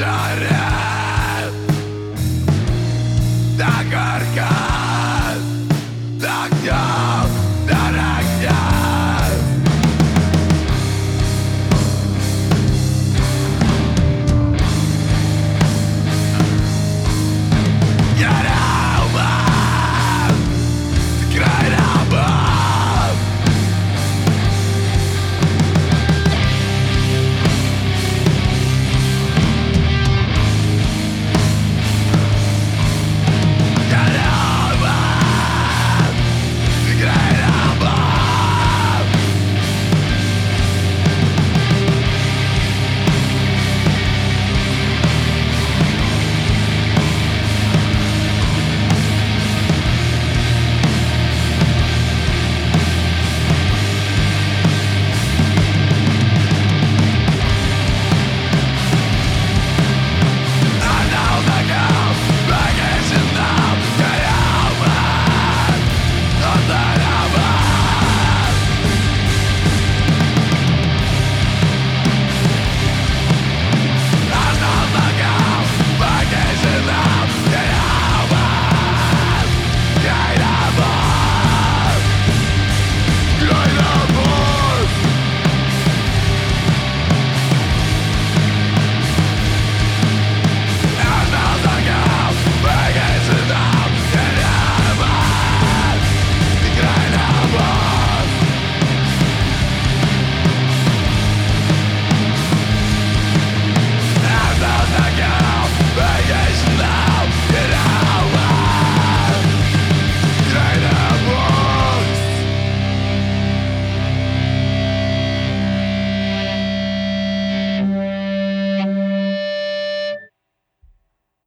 Gitarre!